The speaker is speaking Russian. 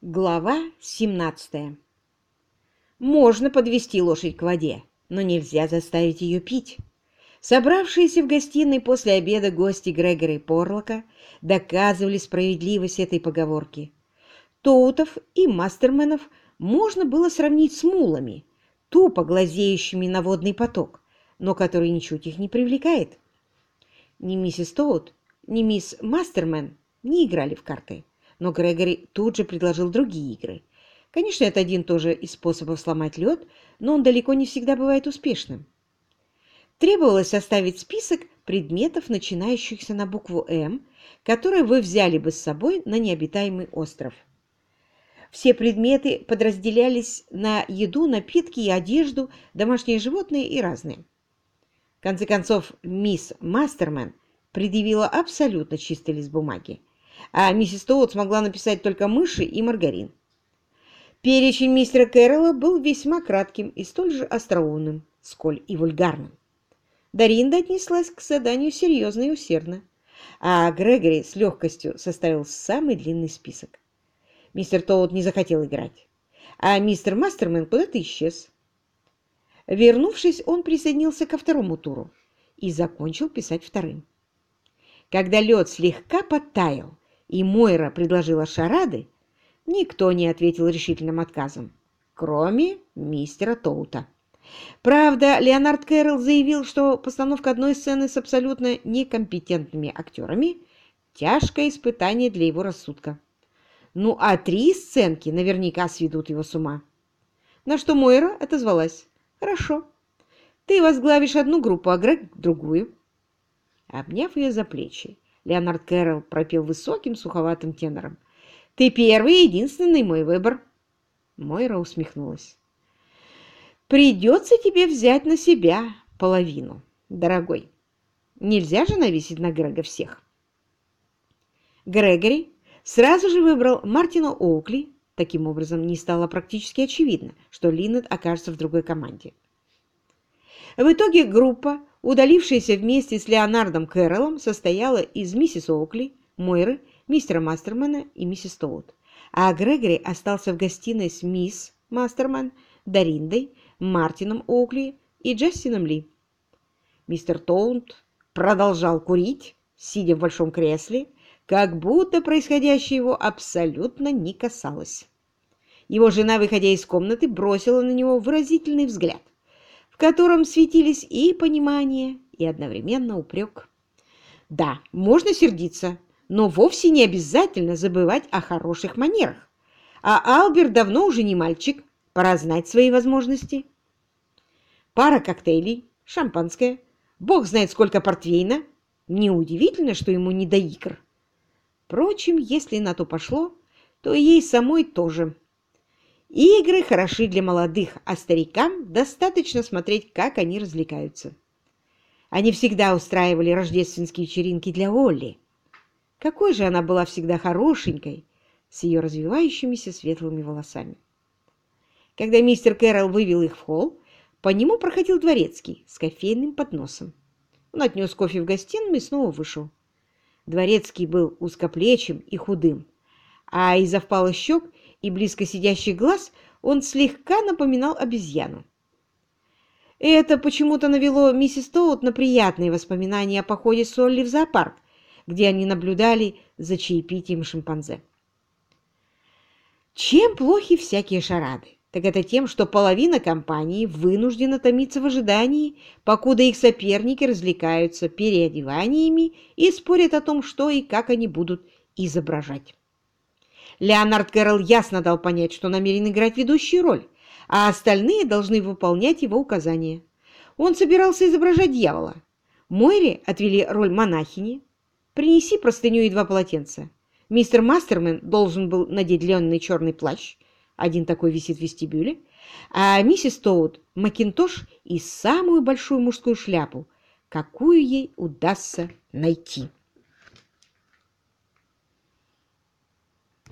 Глава 17 Можно подвести лошадь к воде, но нельзя заставить ее пить. Собравшиеся в гостиной после обеда гости Грегори Порлока доказывали справедливость этой поговорки. Тоутов и мастерменов можно было сравнить с мулами, тупо глазеющими на водный поток, но который ничуть их не привлекает. Ни миссис Тоут, ни мисс Мастермен не играли в карты но Грегори тут же предложил другие игры. Конечно, это один тоже из способов сломать лед, но он далеко не всегда бывает успешным. Требовалось составить список предметов, начинающихся на букву «М», которые вы взяли бы с собой на необитаемый остров. Все предметы подразделялись на еду, напитки и одежду, домашние животные и разные. В конце концов, мисс Мастермен предъявила абсолютно чистый лист бумаги а миссис Тоут смогла написать только мыши и маргарин. Перечень мистера Кэрролла был весьма кратким и столь же остроумным, сколь и вульгарным. Даринда отнеслась к заданию серьезно и усердно, а Грегори с легкостью составил самый длинный список. Мистер Тоут не захотел играть, а мистер Мастермен куда-то исчез. Вернувшись, он присоединился ко второму туру и закончил писать вторым. Когда лед слегка подтаял, и Мойра предложила шарады, никто не ответил решительным отказом, кроме мистера Тоута. Правда, Леонард Кэрролл заявил, что постановка одной сцены с абсолютно некомпетентными актерами – тяжкое испытание для его рассудка. Ну, а три сценки наверняка сведут его с ума. На что Мойра отозвалась. «Хорошо. Ты возглавишь одну группу, а Грег – другую». Обняв ее за плечи, Леонард Кэрролл пропел высоким суховатым тенором. «Ты первый и единственный мой выбор!» Мойра усмехнулась. «Придется тебе взять на себя половину, дорогой. Нельзя же навесить на Грега всех!» Грегори сразу же выбрал Мартина Оукли. Таким образом, не стало практически очевидно, что Линнет окажется в другой команде. В итоге группа удалившаяся вместе с Леонардом Кэрроллом, состояла из миссис Оукли, Мойры, мистера Мастермана и миссис Тоут. А Грегори остался в гостиной с мисс Мастерман, Дариндой, Мартином Оукли и Джастином Ли. Мистер Тоут продолжал курить, сидя в большом кресле, как будто происходящее его абсолютно не касалось. Его жена, выходя из комнаты, бросила на него выразительный взгляд – в котором светились и понимание, и одновременно упрек. Да, можно сердиться, но вовсе не обязательно забывать о хороших манерах. А Алберт давно уже не мальчик, пора знать свои возможности. Пара коктейлей, шампанское, бог знает сколько портвейна. Неудивительно, что ему не до игр. Впрочем, если на то пошло, то и ей самой тоже – Игры хороши для молодых, а старикам достаточно смотреть, как они развлекаются. Они всегда устраивали рождественские вечеринки для Олли. Какой же она была всегда хорошенькой, с ее развивающимися светлыми волосами. Когда мистер Кэрролл вывел их в холл, по нему проходил дворецкий с кофейным подносом. Он отнес кофе в гостиную и снова вышел. Дворецкий был узкоплечим и худым, а из-за впалых щек и близко сидящий глаз он слегка напоминал обезьяну. Это почему-то навело миссис Тоут на приятные воспоминания о походе с Олли в зоопарк, где они наблюдали за чаепитием шимпанзе. Чем плохи всякие шарады? Так это тем, что половина компании вынуждена томиться в ожидании, покуда их соперники развлекаются переодеваниями и спорят о том, что и как они будут изображать. Леонард Кэрролл ясно дал понять, что намерен играть ведущую роль, а остальные должны выполнять его указания. Он собирался изображать дьявола. Мойре отвели роль монахини. «Принеси простыню и два полотенца». Мистер Мастермен должен был надеть длинный черный плащ, один такой висит в вестибюле, а миссис Тоут – макинтош и самую большую мужскую шляпу, какую ей удастся найти.